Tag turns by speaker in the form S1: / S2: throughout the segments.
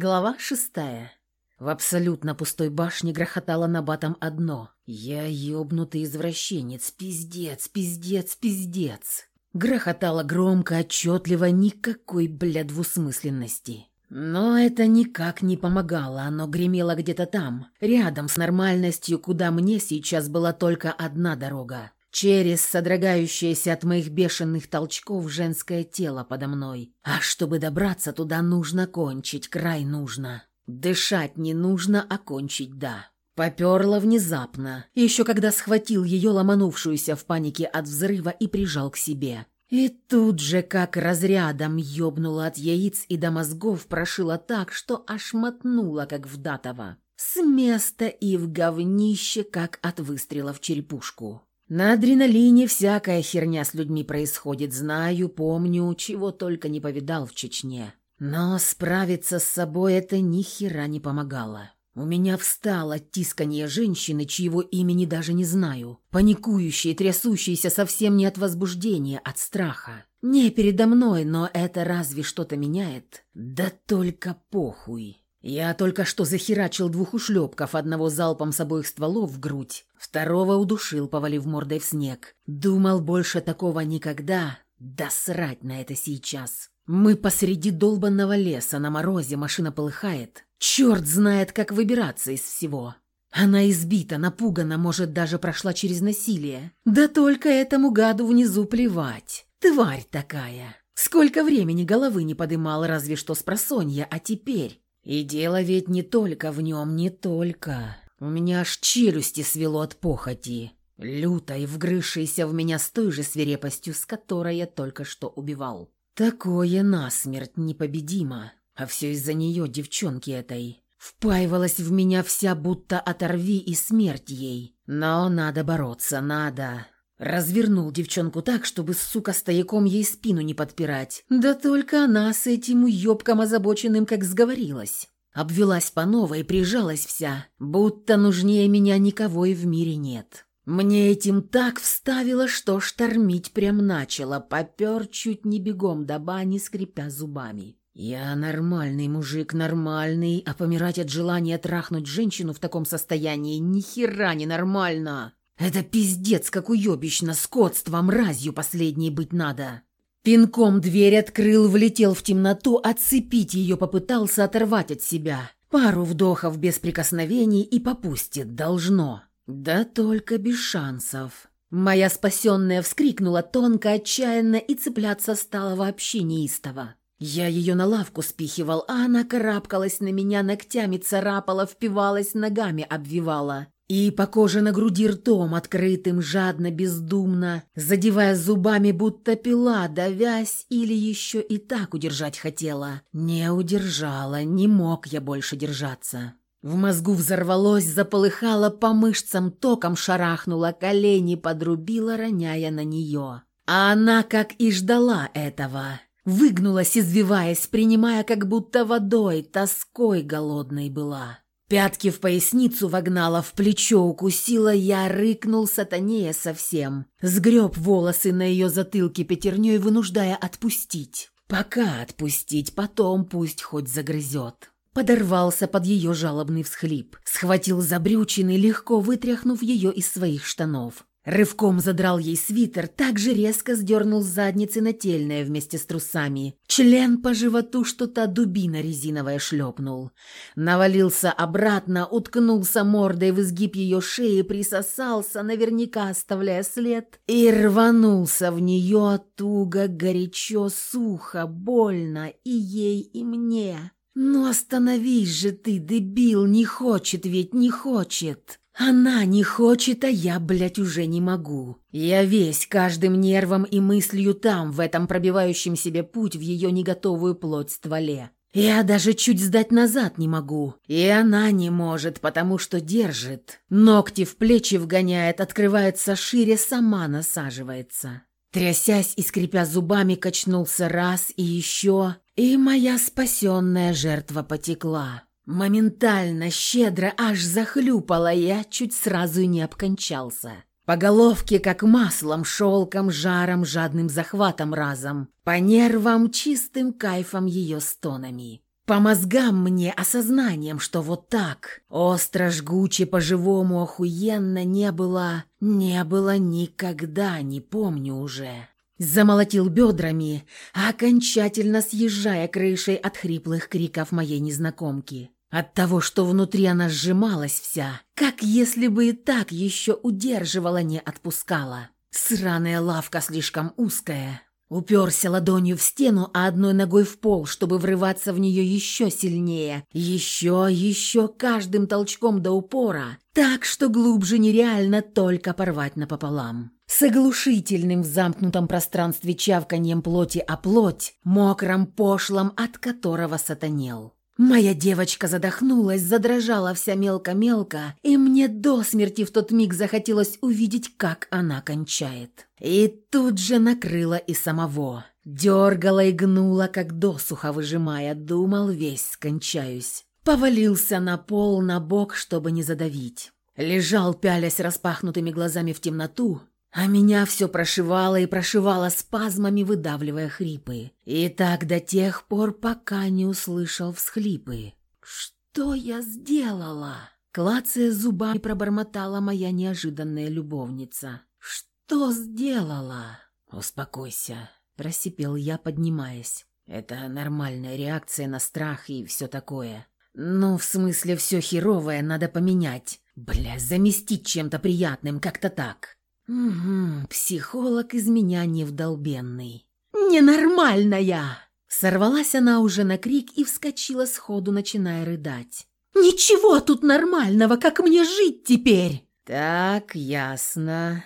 S1: Глава шестая. В абсолютно пустой башне грохотало на батом одно. «Я ёбнутый извращенец, пиздец, пиздец, пиздец». Грохотало громко, отчетливо, никакой, бля, двусмысленности. Но это никак не помогало, оно гремело где-то там, рядом с нормальностью, куда мне сейчас была только одна дорога. Через содрогающееся от моих бешеных толчков женское тело подо мной. А чтобы добраться туда, нужно кончить, край нужно. Дышать не нужно, а кончить да. Поперла внезапно, еще когда схватил ее ломанувшуюся в панике от взрыва и прижал к себе. И тут же, как разрядом, ёбнула от яиц и до мозгов прошила так, что аж мотнула, как в датово. С места и в говнище, как от выстрела в черепушку. На адреналине всякая херня с людьми происходит, знаю, помню, чего только не повидал в Чечне. Но справиться с собой это ни хера не помогало. У меня встало тисканье женщины, чьего имени даже не знаю, паникующей, трясущейся совсем не от возбуждения, от страха. Не передо мной, но это разве что-то меняет? Да только похуй. Я только что захерачил двух ушлепков, одного залпом с обоих стволов в грудь, второго удушил, повалив мордой в снег. Думал, больше такого никогда. Да срать на это сейчас. Мы посреди долбанного леса, на морозе, машина полыхает. Черт знает, как выбираться из всего. Она избита, напугана, может, даже прошла через насилие. Да только этому гаду внизу плевать. Тварь такая. Сколько времени головы не подымал, разве что с просонья, а теперь... И дело ведь не только в нем, не только. У меня аж челюсти свело от похоти, лютой, вгрызшейся в меня с той же свирепостью, с которой я только что убивал. Такое насмерть непобедимо, а все из-за нее, девчонки этой. Впаивалась в меня вся, будто оторви и смерть ей. Но надо бороться, надо. Развернул девчонку так, чтобы, сука, стояком ей спину не подпирать. Да только она с этим уёбком озабоченным как сговорилась. Обвелась по новой, прижалась вся, будто нужнее меня никого и в мире нет. Мне этим так вставило, что штормить прям начало, попер чуть не бегом до бани, скрипя зубами. Я нормальный мужик, нормальный, а помирать от желания трахнуть женщину в таком состоянии ни хера не нормально. Это пиздец, как уебищно, скотство, мразью последней быть надо. Пинком дверь открыл, влетел в темноту, отцепить ее попытался оторвать от себя. Пару вдохов без прикосновений и попустит, должно. Да только без шансов. Моя спасенная вскрикнула тонко, отчаянно и цепляться стала вообще неистово. Я ее на лавку спихивал, а она карабкалась на меня, ногтями царапала, впивалась, ногами обвивала. И по коже на груди ртом, открытым, жадно, бездумно, задевая зубами, будто пила, давясь или еще и так удержать хотела. Не удержала, не мог я больше держаться. В мозгу взорвалось, заполыхало, по мышцам током шарахнуло, колени подрубила, роняя на нее. А она, как и ждала этого, выгнулась, извиваясь, принимая как будто водой, тоской голодной была. Пятки в поясницу вогнала, в плечо укусила, я рыкнул сатанея совсем. Сгреб волосы на ее затылке пятерней, вынуждая отпустить. Пока отпустить, потом пусть хоть загрызет. Подорвался под ее жалобный всхлип. Схватил за брючины, легко вытряхнув ее из своих штанов. Рывком задрал ей свитер, так же резко сдернул с задницы нательное вместе с трусами. Член по животу что-то дубина резиновая шлепнул. Навалился обратно, уткнулся мордой в изгиб ее шеи, присосался, наверняка оставляя след, и рванулся в нее туго, горячо, сухо, больно и ей, и мне. «Ну остановись же ты, дебил, не хочет ведь, не хочет!» Она не хочет, а я, блядь, уже не могу. Я весь каждым нервом и мыслью там, в этом пробивающем себе путь в ее неготовую плоть стволе. Я даже чуть сдать назад не могу. И она не может, потому что держит. Ногти в плечи вгоняет, открывается шире, сама насаживается. Трясясь и скрипя зубами, качнулся раз и еще, и моя спасенная жертва потекла. Моментально, щедро, аж захлюпала я, чуть сразу не обкончался. По головке, как маслом, шелком, жаром, жадным захватом разом. По нервам, чистым кайфом ее стонами. По мозгам мне осознанием, что вот так, остро, жгуче, по-живому, охуенно не было, не было никогда, не помню уже. Замолотил бедрами, окончательно съезжая крышей от хриплых криков моей незнакомки. От того, что внутри она сжималась вся, как если бы и так еще удерживала, не отпускала. Сраная лавка слишком узкая, Уперся ладонью в стену, а одной ногой в пол, чтобы врываться в нее еще сильнее. Еще, еще каждым толчком до упора. Так, что глубже нереально только порвать напополам. С оглушительным в замкнутом пространстве чавканьем плоти о плоть, мокром пошлом, от которого сатанел. Моя девочка задохнулась, задрожала вся мелко-мелко, и мне до смерти в тот миг захотелось увидеть, как она кончает. И тут же накрыла и самого. Дергала и гнула, как досуха выжимая, думал, весь скончаюсь. Повалился на пол, на бок, чтобы не задавить. Лежал, пялясь распахнутыми глазами в темноту, а меня все прошивало и прошивало спазмами, выдавливая хрипы. И так до тех пор, пока не услышал всхлипы. «Что я сделала?» Клацая зубами пробормотала моя неожиданная любовница. «Что сделала?» «Успокойся», – просипел я, поднимаясь. «Это нормальная реакция на страх и все такое. Ну, в смысле, все херовое надо поменять. Бля, заместить чем-то приятным, как-то так». «Угу, психолог из меня невдолбенный». «Ненормальная!» Сорвалась она уже на крик и вскочила сходу, начиная рыдать. «Ничего тут нормального, как мне жить теперь?» «Так, ясно».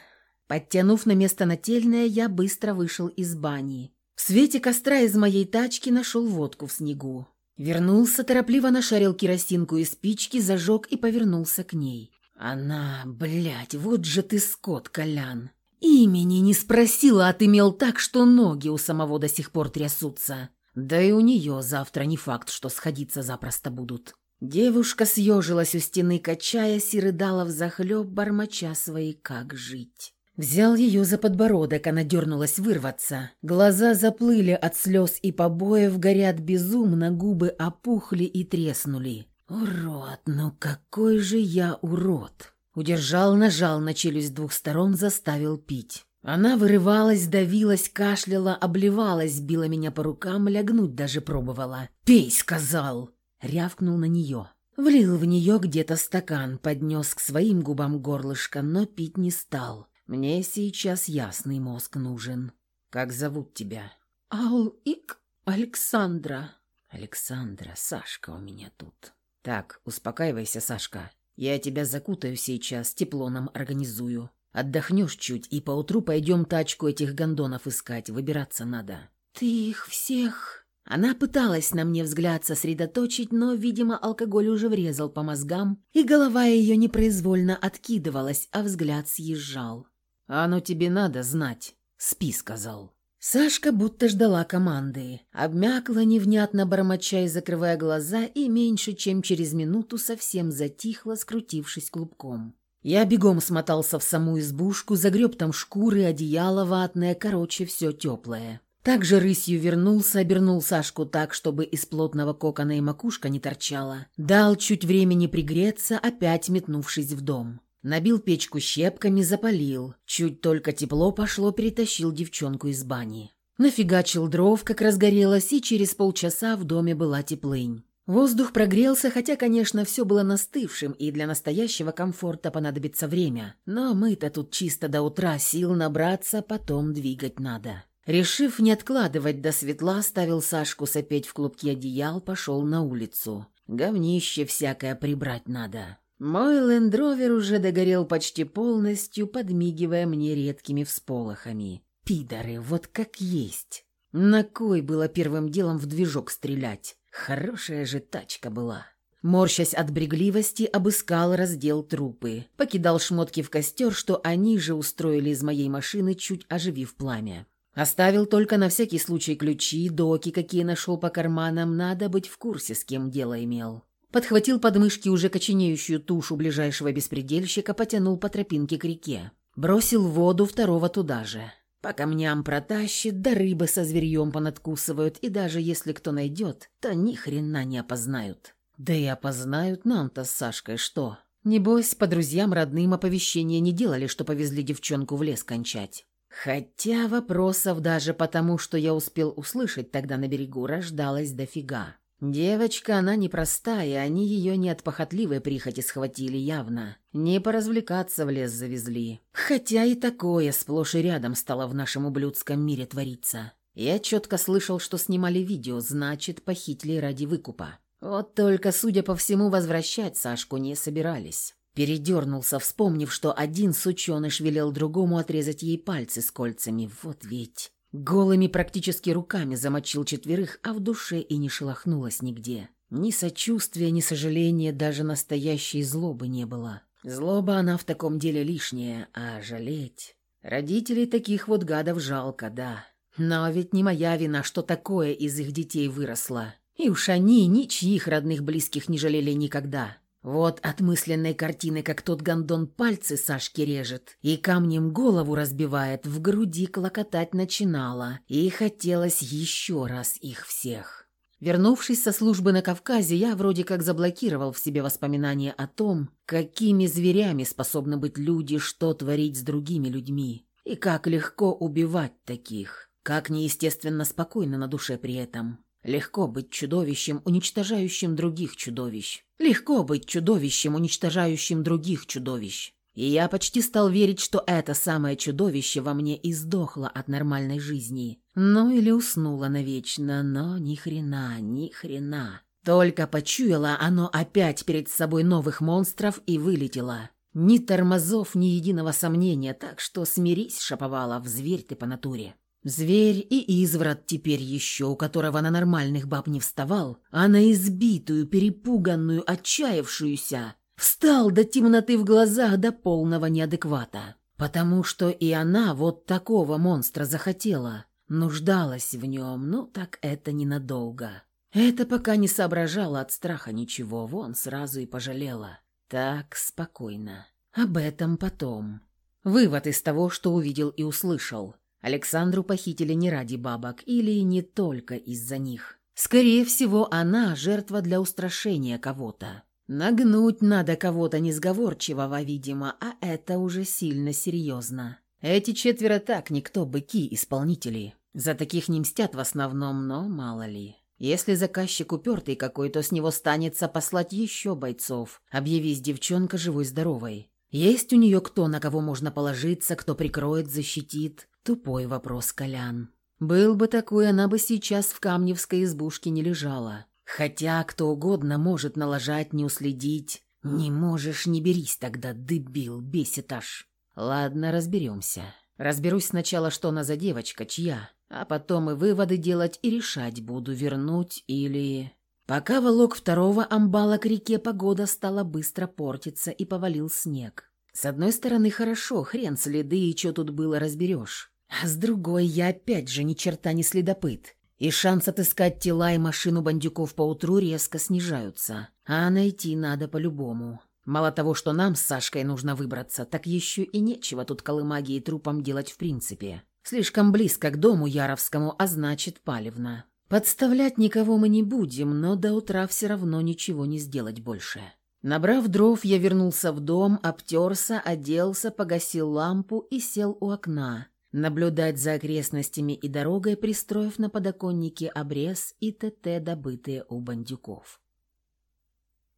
S1: Подтянув на место нательное, я быстро вышел из бани. В свете костра из моей тачки нашел водку в снегу. Вернулся, торопливо нашарил керосинку и спички, зажег и повернулся к ней. Она, блядь, вот же ты скот, Колян. Имени не спросила, а ты мел так, что ноги у самого до сих пор трясутся. Да и у нее завтра не факт, что сходиться запросто будут. Девушка съежилась у стены, качаясь и рыдала взахлеб, бормоча свои «как жить». Взял ее за подбородок, она дернулась вырваться. Глаза заплыли от слез и побоев, горят безумно, губы опухли и треснули. «Урод, ну какой же я урод!» Удержал, нажал на челюсть двух сторон, заставил пить. Она вырывалась, давилась, кашляла, обливалась, била меня по рукам, лягнуть даже пробовала. «Пей!» — сказал. Рявкнул на нее. Влил в нее где-то стакан, поднес к своим губам горлышко, но пить не стал. Мне сейчас ясный мозг нужен. Как зовут тебя? Ал-Ик Александра. Александра, Сашка у меня тут. «Так, успокаивайся, Сашка. Я тебя закутаю сейчас, тепло нам организую. Отдохнешь чуть, и поутру пойдем тачку этих гондонов искать, выбираться надо». «Ты их всех...» Она пыталась на мне взгляд сосредоточить, но, видимо, алкоголь уже врезал по мозгам, и голова ее непроизвольно откидывалась, а взгляд съезжал. «Оно «А ну тебе надо знать», — спи, сказал. Сашка будто ждала команды. Обмякла невнятно бормоча и закрывая глаза, и меньше чем через минуту совсем затихла, скрутившись клубком. Я бегом смотался в саму избушку, загреб там шкуры, одеяло ватное, короче, все теплое. Также рысью вернулся, обернул Сашку так, чтобы из плотного кокона и макушка не торчала. Дал чуть времени пригреться, опять метнувшись в дом. Набил печку щепками, запалил. Чуть только тепло пошло, перетащил девчонку из бани. Нафигачил дров, как разгорелось, и через полчаса в доме была теплынь. Воздух прогрелся, хотя, конечно, все было настывшим, и для настоящего комфорта понадобится время. Но мы-то тут чисто до утра сил набраться, потом двигать надо. Решив не откладывать до светла, ставил Сашку сопеть в клубке одеял, пошел на улицу. Говнище всякое прибрать надо. Мой лендровер уже догорел почти полностью, подмигивая мне редкими всполохами. Пидоры, вот как есть. На кой было первым делом в движок стрелять? Хорошая же тачка была. Морщась от брегливости, обыскал раздел трупы. Покидал шмотки в костер, что они же устроили из моей машины, чуть оживив пламя. Оставил только на всякий случай ключи, доки, какие нашел по карманам, надо быть в курсе, с кем дело имел. Подхватил подмышки уже коченеющую тушу ближайшего беспредельщика, потянул по тропинке к реке. Бросил воду второго туда же. По камням протащит, да рыбы со зверьем понадкусывают, и даже если кто найдет, то ни хрена не опознают. Да и опознают нам-то с Сашкой что? Небось, по друзьям родным оповещения не делали, что повезли девчонку в лес кончать. Хотя вопросов даже потому, что я успел услышать тогда на берегу, рождалось дофига. Девочка, она непростая, они ее не от похотливой прихоти схватили явно. Не поразвлекаться в лес завезли. Хотя и такое сплошь и рядом стало в нашем ублюдском мире твориться. Я четко слышал, что снимали видео, значит, похитили ради выкупа. Вот только, судя по всему, возвращать Сашку не собирались. Передернулся, вспомнив, что один сученыш велел другому отрезать ей пальцы с кольцами. Вот ведь... Голыми практически руками замочил четверых, а в душе и не шелохнулось нигде. Ни сочувствия, ни сожаления, даже настоящей злобы не было. Злоба она в таком деле лишняя, а жалеть... Родителей таких вот гадов жалко, да. Но ведь не моя вина, что такое из их детей выросло. И уж они ничьих родных близких не жалели никогда. Вот от мысленной картины, как тот гондон пальцы Сашки режет и камнем голову разбивает, в груди клокотать начинало, и хотелось еще раз их всех. Вернувшись со службы на Кавказе, я вроде как заблокировал в себе воспоминания о том, какими зверями способны быть люди, что творить с другими людьми, и как легко убивать таких, как неестественно спокойно на душе при этом. Легко быть чудовищем, уничтожающим других чудовищ. Легко быть чудовищем, уничтожающим других чудовищ. И я почти стал верить, что это самое чудовище во мне и сдохло от нормальной жизни. Ну или уснуло навечно, но ни хрена, ни хрена. Только почуяло оно опять перед собой новых монстров и вылетело. Ни тормозов, ни единого сомнения, так что смирись, Шаповалов, зверь ты по натуре. Зверь и изврат теперь еще, у которого на нормальных баб не вставал, а на избитую, перепуганную, отчаявшуюся, встал до темноты в глазах до полного неадеквата. Потому что и она вот такого монстра захотела, нуждалась в нем, ну так это ненадолго. Это пока не соображала от страха ничего, вон сразу и пожалела. Так, спокойно. Об этом потом. Вывод из того, что увидел и услышал – Александру похитили не ради бабок или не только из-за них. Скорее всего, она жертва для устрашения кого-то. Нагнуть надо кого-то несговорчивого, видимо, а это уже сильно серьезно. Эти четверо так никто быки-исполнители. За таких не мстят в основном, но мало ли. Если заказчик упертый какой, то с него станется послать еще бойцов, объявись девчонка живой-здоровой. Есть у нее кто, на кого можно положиться, кто прикроет, защитит. Тупой вопрос, Колян. Был бы такой, она бы сейчас в камневской избушке не лежала. Хотя кто угодно может налажать, не уследить. Не можешь, не берись тогда, дебил, бесит аж. Ладно, разберемся. Разберусь сначала, что она за девочка, чья, а потом и выводы делать и решать буду, вернуть или... Пока волок второго амбала к реке, погода стала быстро портиться и повалил снег. С одной стороны, хорошо, хрен следы и что тут было разберешь. А с другой, я опять же ни черта не следопыт. И шанс отыскать тела и машину бандюков поутру резко снижаются. А найти надо по-любому. Мало того, что нам с Сашкой нужно выбраться, так еще и нечего тут колымаги и трупам делать в принципе. Слишком близко к дому Яровскому, а значит палевно. Подставлять никого мы не будем, но до утра все равно ничего не сделать больше. Набрав дров, я вернулся в дом, обтерся, оделся, погасил лампу и сел у окна, наблюдать за окрестностями и дорогой, пристроив на подоконнике обрез и ТТ, добытые у бандюков.